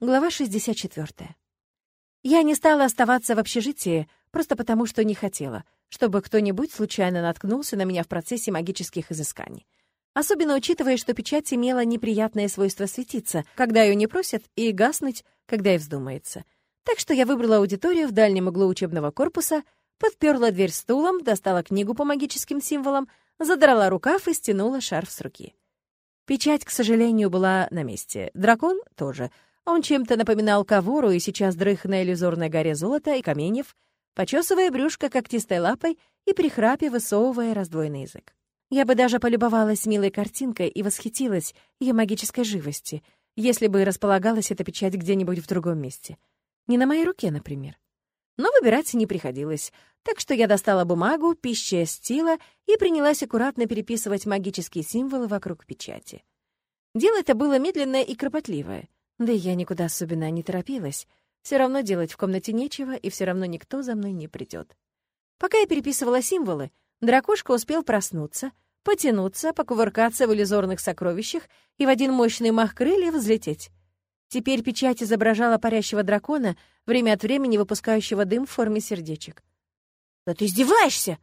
Глава 64. Я не стала оставаться в общежитии просто потому, что не хотела, чтобы кто-нибудь случайно наткнулся на меня в процессе магических изысканий. Особенно учитывая, что печать имела неприятное свойство светиться, когда ее не просят, и гаснуть, когда ей вздумается. Так что я выбрала аудиторию в дальнем углу учебного корпуса, подперла дверь стулом, достала книгу по магическим символам, задрала рукав и стянула шарф с руки. Печать, к сожалению, была на месте. Дракон тоже — он чем-то напоминал ковору и сейчас дрых на иллюзорной горе золота и каменьев, почесывая брюшко когтистой лапой и прихрапе высовывая раздвоенный язык. Я бы даже полюбовалась милой картинкой и восхитилась ее магической живости, если бы располагалась эта печать где-нибудь в другом месте. Не на моей руке, например. Но выбирать не приходилось, так что я достала бумагу, пища стила и принялась аккуратно переписывать магические символы вокруг печати. Дело это было медленное и кропотливое — да и я никуда особенно не торопилась. Все равно делать в комнате нечего, и все равно никто за мной не придет. Пока я переписывала символы, дракошка успел проснуться, потянуться, покувыркаться в иллюзорных сокровищах и в один мощный мах крыльев взлететь. Теперь печать изображала парящего дракона, время от времени выпускающего дым в форме сердечек. «Да ты издеваешься!»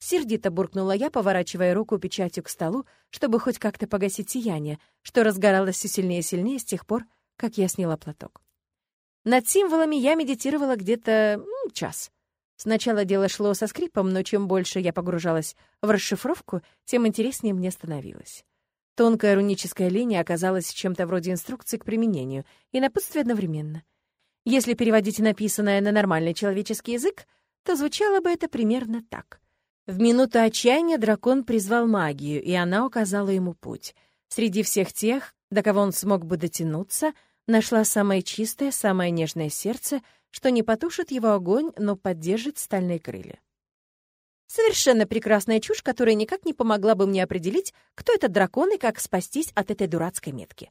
Сердито буркнула я, поворачивая руку печатью к столу, чтобы хоть как-то погасить сияние, что разгоралось все сильнее и сильнее с тех пор, как я сняла платок. Над символами я медитировала где-то час. Сначала дело шло со скрипом, но чем больше я погружалась в расшифровку, тем интереснее мне становилось. Тонкая руническая линия оказалась чем-то вроде инструкции к применению и напутствие одновременно. Если переводить написанное на нормальный человеческий язык, то звучало бы это примерно так. В минуту отчаяния дракон призвал магию, и она указала ему путь. Среди всех тех, до кого он смог бы дотянуться — Нашла самое чистое, самое нежное сердце, что не потушит его огонь, но поддержит стальные крылья. Совершенно прекрасная чушь, которая никак не помогла бы мне определить, кто этот дракон и как спастись от этой дурацкой метки.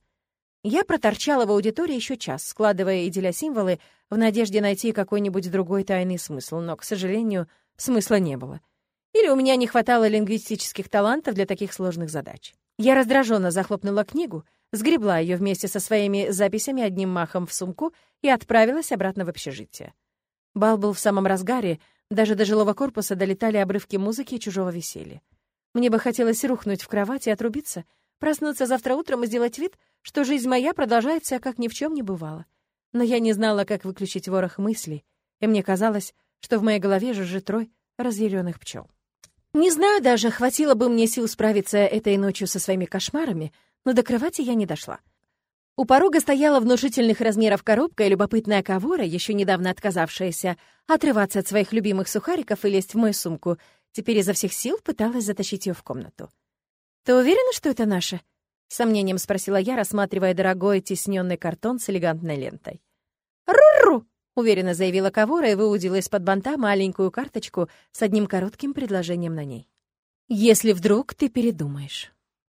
Я проторчала в аудитории еще час, складывая и деля символы в надежде найти какой-нибудь другой тайный смысл, но, к сожалению, смысла не было. Или у меня не хватало лингвистических талантов для таких сложных задач. Я раздраженно захлопнула книгу — сгребла ее вместе со своими записями одним махом в сумку и отправилась обратно в общежитие. Бал был в самом разгаре, даже до жилого корпуса долетали обрывки музыки и чужого веселья. Мне бы хотелось рухнуть в кровать и отрубиться, проснуться завтра утром и сделать вид, что жизнь моя продолжается, как ни в чем не бывало. Но я не знала, как выключить ворох мыслей, и мне казалось, что в моей голове жужжит рой разъяренных пчел. Не знаю даже, хватило бы мне сил справиться этой ночью со своими кошмарами — но до кровати я не дошла. У порога стояла внушительных размеров коробка и любопытная ковора, еще недавно отказавшаяся отрываться от своих любимых сухариков и лезть в мою сумку, теперь изо всех сил пыталась затащить ее в комнату. «Ты уверена, что это наше?» — сомнением спросила я, рассматривая дорогой тисненный картон с элегантной лентой. «Ру-ру!» — уверенно заявила Кавора и выудила из-под банта маленькую карточку с одним коротким предложением на ней. «Если вдруг ты передумаешь».